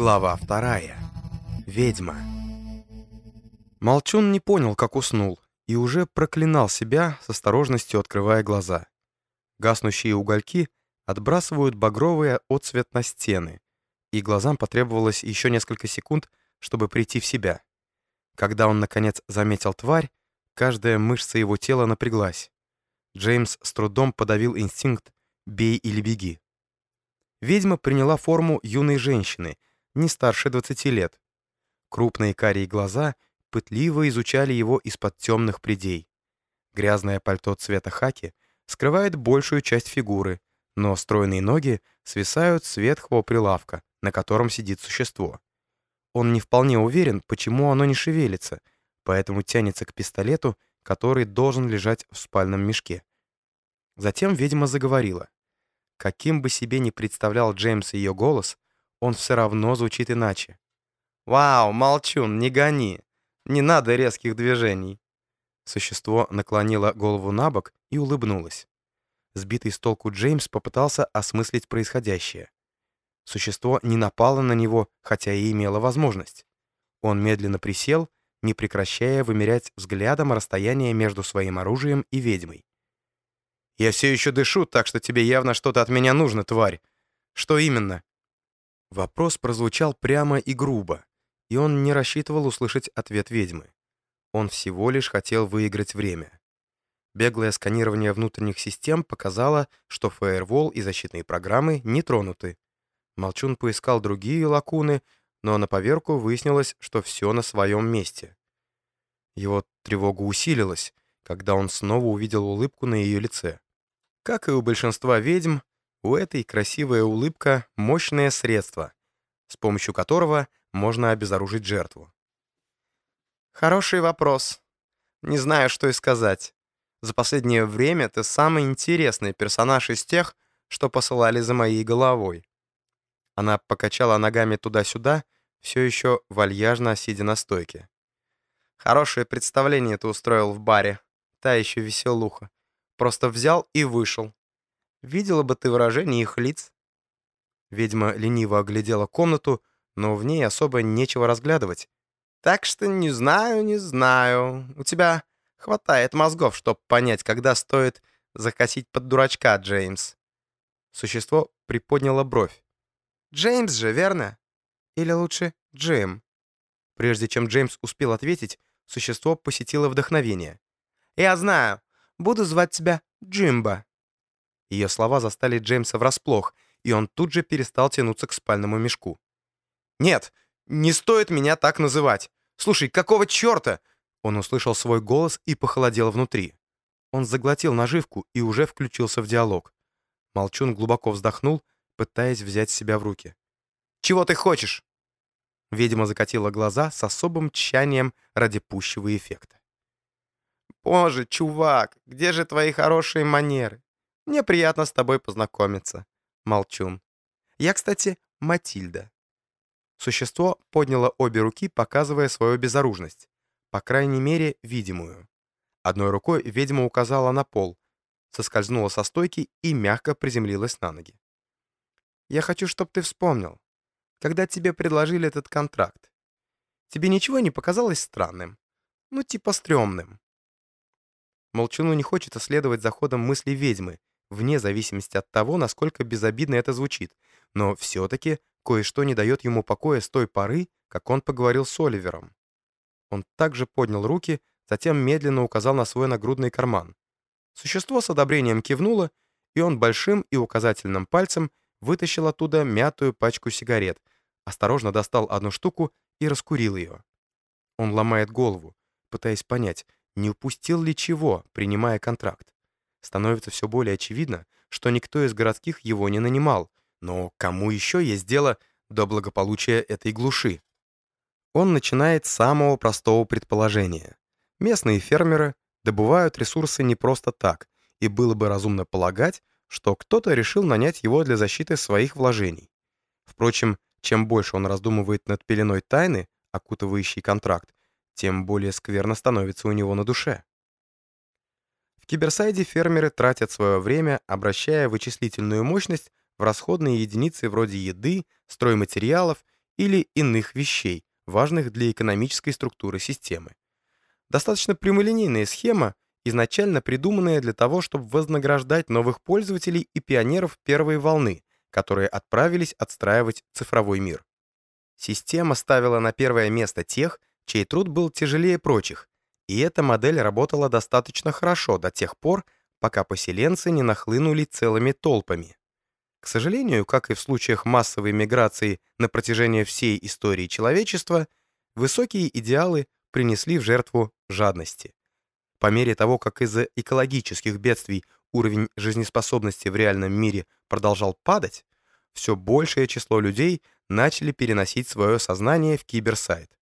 Глава вторая. Ведьма. Молчун не понял, как уснул, и уже проклинал себя с осторожностью открывая глаза. Гаснущие угольки отбрасывают багровый отцвет на стены, и глазам потребовалось еще несколько секунд, чтобы прийти в себя. Когда он, наконец, заметил тварь, каждая мышца его тела напряглась. Джеймс с трудом подавил инстинкт «бей или беги». Ведьма приняла форму юной женщины, не старше 20 лет. Крупные карие глаза пытливо изучали его из-под темных придей. Грязное пальто цвета хаки скрывает большую часть фигуры, но стройные ноги свисают с ветхого прилавка, на котором сидит существо. Он не вполне уверен, почему оно не шевелится, поэтому тянется к пистолету, который должен лежать в спальном мешке. Затем ведьма заговорила. Каким бы себе ни представлял Джеймс ее голос, он все равно звучит иначе. «Вау, молчун, не гони! Не надо резких движений!» Существо наклонило голову на бок и улыбнулось. Сбитый с толку Джеймс попытался осмыслить происходящее. Существо не напало на него, хотя и имело возможность. Он медленно присел, не прекращая вымерять взглядом расстояние между своим оружием и ведьмой. «Я все еще дышу, так что тебе явно что-то от меня нужно, тварь. Что именно?» Вопрос прозвучал прямо и грубо, и он не рассчитывал услышать ответ ведьмы. Он всего лишь хотел выиграть время. Беглое сканирование внутренних систем показало, что фаервол и защитные программы не тронуты. Молчун поискал другие лакуны, но на поверку выяснилось, что все на своем месте. Его тревога усилилась, когда он снова увидел улыбку на ее лице. Как и у большинства ведьм, у этой красивая улыбка — мощное средство, с помощью которого можно обезоружить жертву. «Хороший вопрос. Не знаю, что и сказать. За последнее время ты самый интересный персонаж из тех, что посылали за моей головой». Она покачала ногами туда-сюда, все еще вальяжно сидя на стойке. «Хорошее представление ты устроил в баре. Та еще веселуха. Просто взял и вышел. Видела бы ты выражение их лиц. Ведьма лениво оглядела комнату, но в ней особо нечего разглядывать. Так что не знаю, не знаю. У тебя хватает мозгов, чтобы понять, когда стоит закосить под дурачка, Джеймс. Существо приподняло бровь. Джеймс же, верно? Или лучше Джим? Прежде чем Джеймс успел ответить, существо посетило вдохновение. «Я знаю. Буду звать тебя Джимба». Ее слова застали Джеймса врасплох, и он тут же перестал тянуться к спальному мешку. «Нет, не стоит меня так называть. Слушай, какого черта?» Он услышал свой голос и похолодел внутри. Он заглотил наживку и уже включился в диалог. Молчун глубоко вздохнул, пытаясь взять себя в руки. «Чего ты хочешь?» Ведьма закатила глаза с особым тщанием ради пущего эффекта. «Боже, чувак, где же твои хорошие манеры? Мне приятно с тобой познакомиться». Молчун. «Я, кстати, Матильда». Существо подняло обе руки, показывая свою безоружность. По крайней мере, видимую. Одной рукой ведьма указала на пол, соскользнула со стойки и мягко приземлилась на ноги. «Я хочу, чтобы ты вспомнил, когда тебе предложили этот контракт. Тебе ничего не показалось странным? Ну, типа стрёмным?» Молчуну не хочется следовать за ходом мысли ведьмы, вне зависимости от того, насколько безобидно это звучит, но все-таки кое-что не дает ему покоя с той поры, как он поговорил с Оливером. Он также поднял руки, затем медленно указал на свой нагрудный карман. Существо с одобрением кивнуло, и он большим и указательным пальцем вытащил оттуда мятую пачку сигарет, осторожно достал одну штуку и раскурил ее. Он ломает голову, пытаясь понять, не упустил ли чего, принимая контракт. Становится все более очевидно, что никто из городских его не нанимал, но кому еще есть дело до благополучия этой глуши? Он начинает с самого простого предположения. Местные фермеры добывают ресурсы не просто так, и было бы разумно полагать, что кто-то решил нанять его для защиты своих вложений. Впрочем, чем больше он раздумывает над пеленой тайны, окутывающей контракт, тем более скверно становится у него на душе. В Киберсайде фермеры тратят свое время, обращая вычислительную мощность в расходные единицы вроде еды, стройматериалов или иных вещей, важных для экономической структуры системы. Достаточно прямолинейная схема, изначально придуманная для того, чтобы вознаграждать новых пользователей и пионеров первой волны, которые отправились отстраивать цифровой мир. Система ставила на первое место тех, чей труд был тяжелее прочих, и эта модель работала достаточно хорошо до тех пор, пока поселенцы не нахлынули целыми толпами. К сожалению, как и в случаях массовой миграции на протяжении всей истории человечества, высокие идеалы принесли в жертву жадности. По мере того, как из-за экологических бедствий уровень жизнеспособности в реальном мире продолжал падать, все большее число людей начали переносить свое сознание в киберсайт.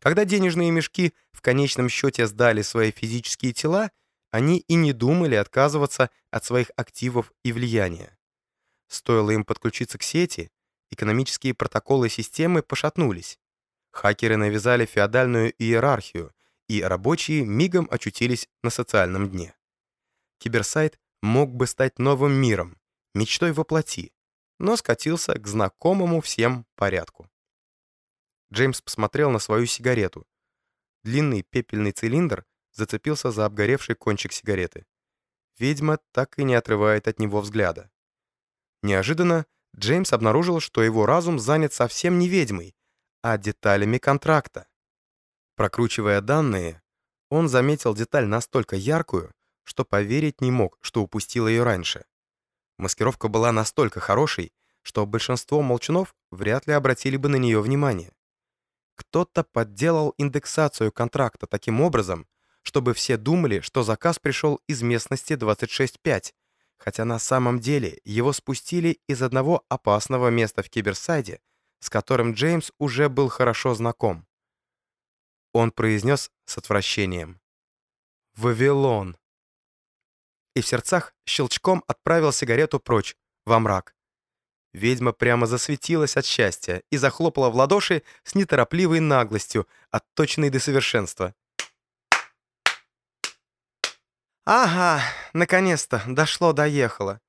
Когда денежные мешки в конечном счете сдали свои физические тела, они и не думали отказываться от своих активов и влияния. Стоило им подключиться к сети, экономические протоколы системы пошатнулись. Хакеры навязали феодальную иерархию, и рабочие мигом очутились на социальном дне. Киберсайт мог бы стать новым миром, мечтой воплоти, но скатился к знакомому всем порядку. Джеймс посмотрел на свою сигарету. Длинный пепельный цилиндр зацепился за обгоревший кончик сигареты. Ведьма так и не отрывает от него взгляда. Неожиданно Джеймс обнаружил, что его разум занят совсем не ведьмой, а деталями контракта. Прокручивая данные, он заметил деталь настолько яркую, что поверить не мог, что упустил ее раньше. Маскировка была настолько хорошей, что большинство молчунов вряд ли обратили бы на нее внимание. Кто-то подделал индексацию контракта таким образом, чтобы все думали, что заказ пришел из местности 26.5, хотя на самом деле его спустили из одного опасного места в Киберсайде, с которым Джеймс уже был хорошо знаком. Он произнес с отвращением. «Вавилон!» И в сердцах щелчком отправил сигарету прочь, во мрак. Ведьма прямо засветилась от счастья и захлопала в ладоши с неторопливой наглостью, отточенной до совершенства. «Ага, наконец-то, дошло-доехало.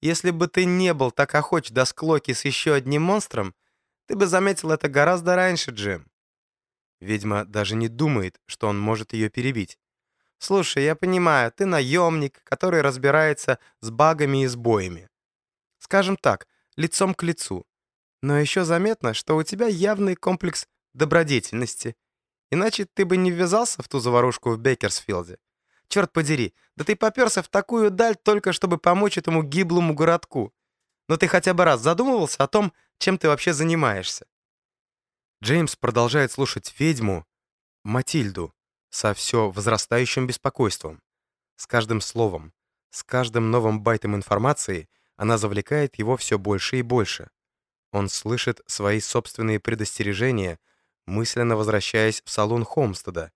Если бы ты не был так охоч до склоки с еще одним монстром, ты бы заметил это гораздо раньше, Джим». Ведьма даже не думает, что он может ее перебить. «Слушай, я понимаю, ты наемник, который разбирается с багами и сбоями. Скажем так, лицом к лицу. Но еще заметно, что у тебя явный комплекс добродетельности. Иначе ты бы не ввязался в ту заварушку в Беккерсфилде. Черт подери, да ты поперся в такую даль только чтобы помочь этому гиблому городку. Но ты хотя бы раз задумывался о том, чем ты вообще занимаешься? Джеймс продолжает слушать ведьму, Матильду, со все возрастающим беспокойством. С каждым словом, с каждым новым байтом информации — она завлекает его все больше и больше. Он слышит свои собственные предостережения, мысленно возвращаясь в салон Холмстеда,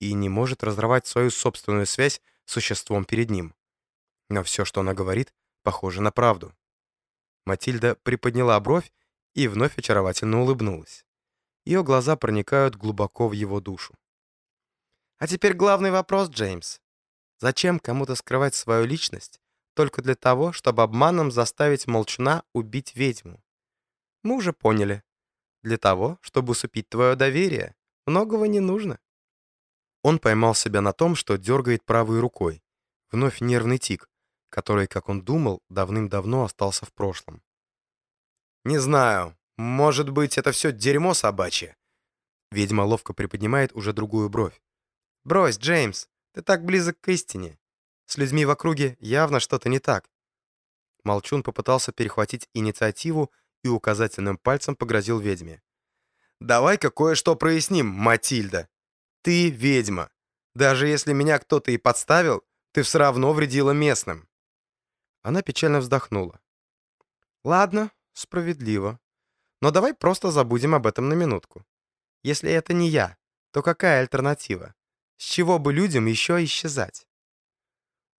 и не может разорвать свою собственную связь с существом перед ним. Но все, что она говорит, похоже на правду. Матильда приподняла бровь и вновь очаровательно улыбнулась. Ее глаза проникают глубоко в его душу. А теперь главный вопрос, Джеймс. Зачем кому-то скрывать свою личность, только для того, чтобы обманом заставить молчуна убить ведьму. Мы уже поняли. Для того, чтобы усыпить твое доверие, многого не нужно. Он поймал себя на том, что дергает правой рукой. Вновь нервный тик, который, как он думал, давным-давно остался в прошлом. «Не знаю. Может быть, это все дерьмо собачье?» Ведьма ловко приподнимает уже другую бровь. «Брось, Джеймс, ты так близок к истине. С людьми в округе явно что-то не так. Молчун попытался перехватить инициативу и указательным пальцем погрозил ведьме. «Давай-ка кое-что проясним, Матильда. Ты ведьма. Даже если меня кто-то и подставил, ты все равно вредила местным». Она печально вздохнула. «Ладно, справедливо. Но давай просто забудем об этом на минутку. Если это не я, то какая альтернатива? С чего бы людям еще исчезать?»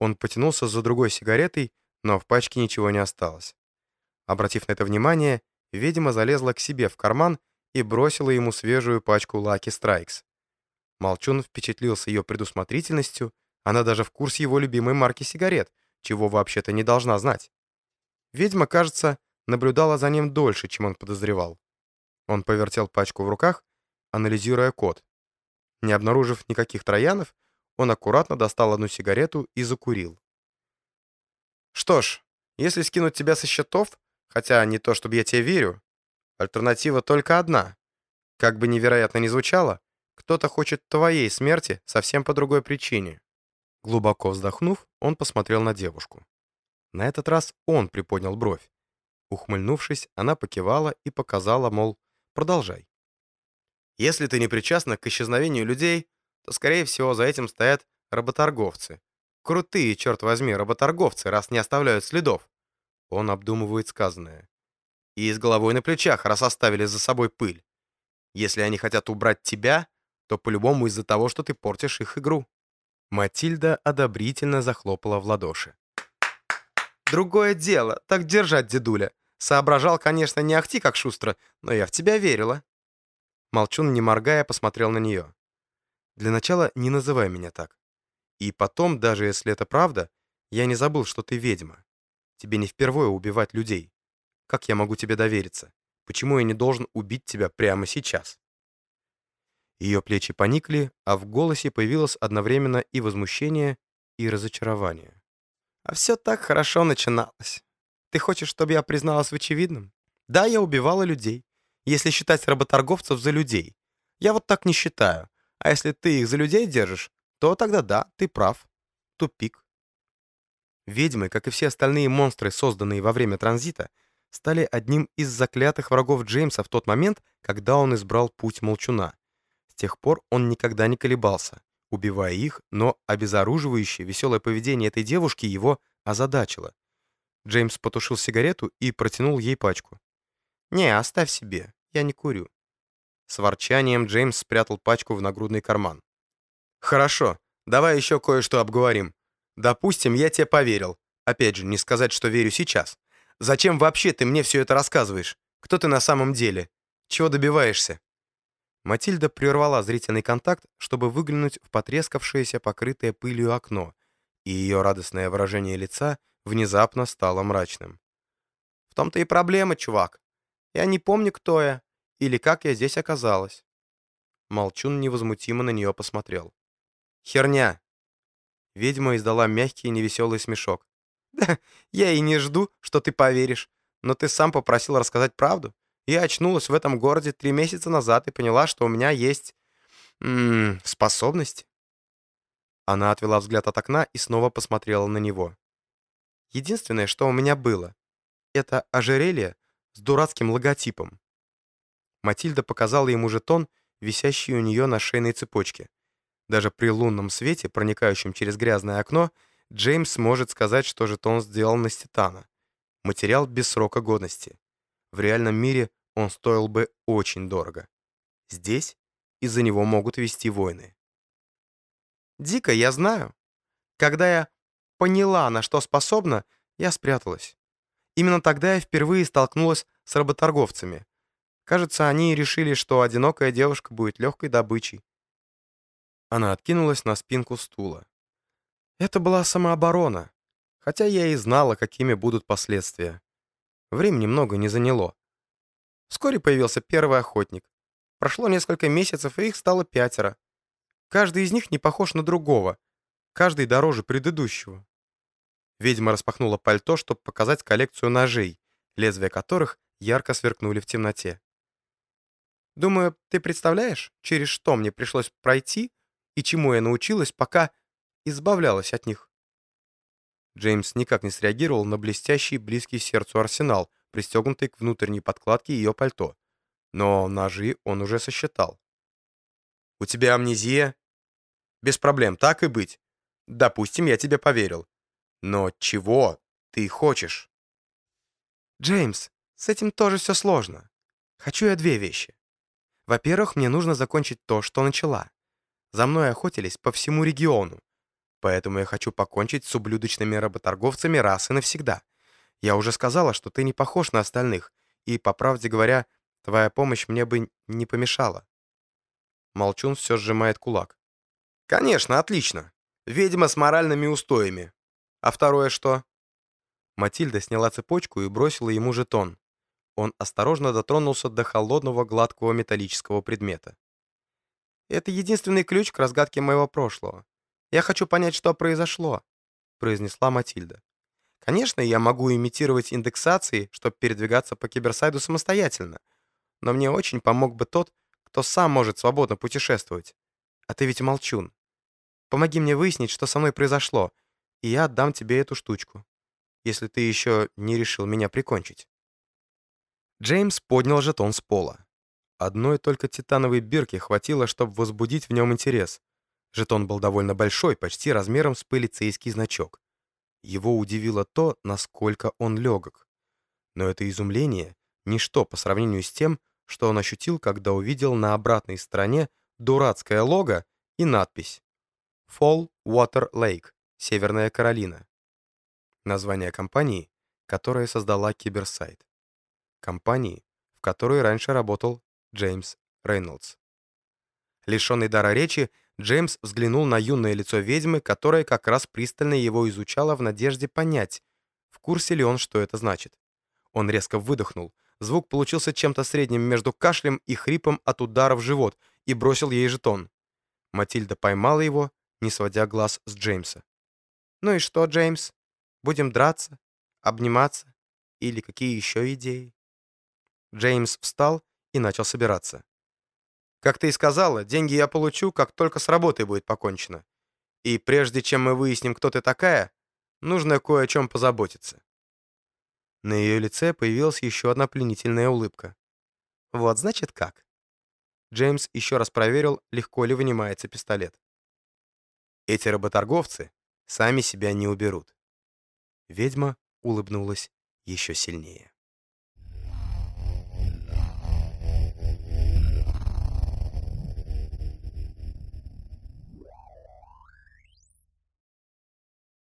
Он потянулся за другой сигаретой, но в пачке ничего не осталось. Обратив на это внимание, ведьма залезла к себе в карман и бросила ему свежую пачку Lucky Strikes. Молчун впечатлился ее предусмотрительностью, она даже в курсе его любимой марки сигарет, чего вообще-то не должна знать. Ведьма, кажется, наблюдала за ним дольше, чем он подозревал. Он повертел пачку в руках, анализируя код. Не обнаружив никаких троянов, он аккуратно достал одну сигарету и закурил. «Что ж, если скинуть тебя со счетов, хотя не то, чтобы я тебе верю, альтернатива только одна. Как бы невероятно ни звучало, кто-то хочет твоей смерти совсем по другой причине». Глубоко вздохнув, он посмотрел на девушку. На этот раз он приподнял бровь. Ухмыльнувшись, она покивала и показала, мол, продолжай. Если ты не причастна к исчезновению людей, то, скорее всего, за этим стоят работорговцы. Крутые, черт возьми, работорговцы, раз не оставляют следов. Он обдумывает сказанное. И с головой на плечах, раз оставили за собой пыль. Если они хотят убрать тебя, то по-любому из-за того, что ты портишь их игру. Матильда одобрительно захлопала в ладоши. «Другое дело, так держать, дедуля. Соображал, конечно, не ахти как шустро, но я в тебя верила». Молчун, не моргая, посмотрел на нее. «Для начала не называй меня так. И потом, даже если это правда, я не забыл, что ты ведьма. Тебе не впервые убивать людей. Как я могу тебе довериться? Почему я не должен убить тебя прямо сейчас?» Ее плечи поникли, а в голосе появилось одновременно и возмущение, и разочарование. «А все так хорошо начиналось. Ты хочешь, чтобы я призналась в очевидном? Да, я убивала людей если считать работорговцев за людей. Я вот так не считаю. А если ты их за людей держишь, то тогда да, ты прав. Тупик. Ведьмы, как и все остальные монстры, созданные во время транзита, стали одним из заклятых врагов Джеймса в тот момент, когда он избрал путь молчуна. С тех пор он никогда не колебался, убивая их, но обезоруживающее веселое поведение этой девушки его озадачило. Джеймс потушил сигарету и протянул ей пачку. «Не, оставь себе, я не курю». С ворчанием Джеймс спрятал пачку в нагрудный карман. «Хорошо, давай еще кое-что обговорим. Допустим, я тебе поверил. Опять же, не сказать, что верю сейчас. Зачем вообще ты мне все это рассказываешь? Кто ты на самом деле? Чего добиваешься?» Матильда прервала зрительный контакт, чтобы выглянуть в потрескавшееся, покрытое пылью окно, и ее радостное выражение лица внезапно стало мрачным. «В том-то и проблема, чувак. Я не помню, кто я или как я здесь оказалась». Молчун невозмутимо на нее посмотрел. «Херня!» Ведьма издала мягкий невеселый смешок. «Да, я и не жду, что ты поверишь, но ты сам попросил рассказать правду. Я очнулась в этом городе три месяца назад и поняла, что у меня есть... М -м, способности». Она отвела взгляд от окна и снова посмотрела на него. «Единственное, что у меня было, это ожерелье с дурацким логотипом. Матильда показала ему жетон, висящий у нее на шейной цепочке. Даже при лунном свете, проникающем через грязное окно, Джеймс может сказать, что жетон сделан из титана. Материал без срока годности. В реальном мире он стоил бы очень дорого. Здесь из-за него могут вести войны. Дико, я знаю. Когда я поняла, на что способна, я спряталась. Именно тогда я впервые столкнулась с работорговцами. Кажется, они решили, что одинокая девушка будет легкой добычей. Она откинулась на спинку стула. Это была самооборона, хотя я и знала, какими будут последствия. Времени много не заняло. Вскоре появился первый охотник. Прошло несколько месяцев, и их стало пятеро. Каждый из них не похож на другого. Каждый дороже предыдущего. Ведьма распахнула пальто, чтобы показать коллекцию ножей, лезвия которых ярко сверкнули в темноте. «Думаю, ты представляешь, через что мне пришлось пройти и чему я научилась, пока избавлялась от них?» Джеймс никак не среагировал на блестящий, близкий сердцу арсенал, пристегнутый к внутренней подкладке ее пальто. Но ножи он уже сосчитал. «У тебя амнезия?» «Без проблем, так и быть. Допустим, я тебе поверил. Но чего ты хочешь? Джеймс, с этим тоже все сложно. Хочу я две вещи. Во-первых, мне нужно закончить то, что начала. За мной охотились по всему региону. Поэтому я хочу покончить с ублюдочными работорговцами раз и навсегда. Я уже сказала, что ты не похож на остальных, и, по правде говоря, твоя помощь мне бы не помешала. Молчун все сжимает кулак. «Конечно, отлично. Ведьма с моральными устоями. А второе что?» Матильда сняла цепочку и бросила ему жетон. Он осторожно дотронулся до холодного гладкого металлического предмета. «Это единственный ключ к разгадке моего прошлого. Я хочу понять, что произошло», — произнесла Матильда. «Конечно, я могу имитировать индексации, чтобы передвигаться по киберсайду самостоятельно, но мне очень помог бы тот, кто сам может свободно путешествовать. А ты ведь молчун. Помоги мне выяснить, что со мной произошло, и я отдам тебе эту штучку, если ты еще не решил меня прикончить». Джеймс поднял жетон с пола. Одной только титановой бирки хватило, чтобы возбудить в нем интерес. Жетон был довольно большой, почти размером с полицейский значок. Его удивило то, насколько он легок. Но это изумление — ничто по сравнению с тем, что он ощутил, когда увидел на обратной стороне дурацкое лого и надпись «Fall Water Lake, Северная Каролина». Название компании, которая создала киберсайт компании, в которой раньше работал Джеймс Рейнольдс. Лишенный дара речи, Джеймс взглянул на юное лицо ведьмы, которая как раз пристально его изучала в надежде понять, в курсе ли он, что это значит. Он резко выдохнул. Звук получился чем-то средним между кашлем и хрипом от удара в живот и бросил ей жетон. Матильда поймала его, не сводя глаз с Джеймса. «Ну и что, Джеймс? Будем драться? Обниматься? Или какие еще идеи?» Джеймс встал и начал собираться. «Как ты и сказала, деньги я получу, как только с работой будет покончено. И прежде чем мы выясним, кто ты такая, нужно кое о чем позаботиться». На ее лице появилась еще одна пленительная улыбка. «Вот, значит, как?» Джеймс еще раз проверил, легко ли вынимается пистолет. «Эти работорговцы сами себя не уберут». Ведьма улыбнулась еще сильнее.